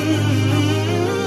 mm -hmm.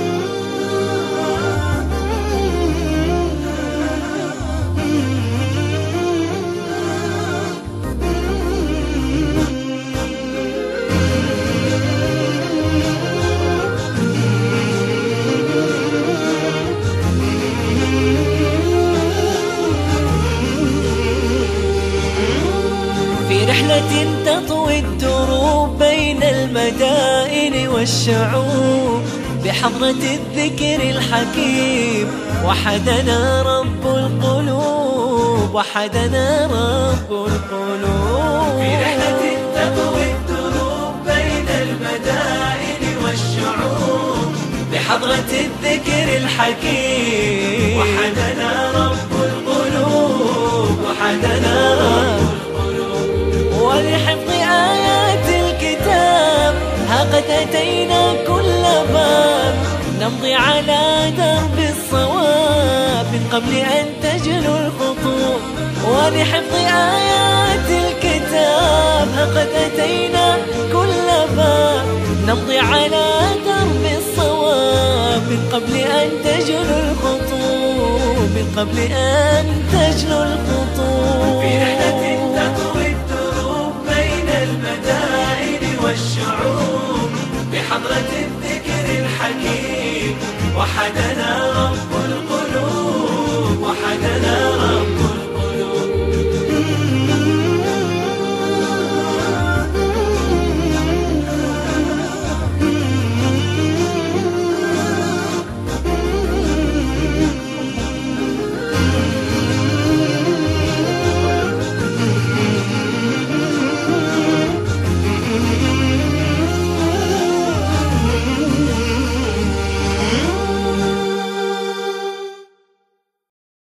في رحلة تطوي الدروب بين المدائن والشعوب بحضرة الذكر الحكيم وحدنا رب القلوب وحدنا رب القلوب. في رحلة تطوي الدروب بين المدائن والشعوب بحضرة الذكر الحكيم. أتينا كل باب نمضي على درب الصواب. من قبل أن تجلو الخطوط ولحفظ آيات الكتاب. ها قد أتينا كل باب نمضي على درب الصواب. من قبل أن تجلو الخطوط من قبل أن تجلو الخطوط في رحلة تطوي الدروب بين المدائن والشعوب. وحدنا.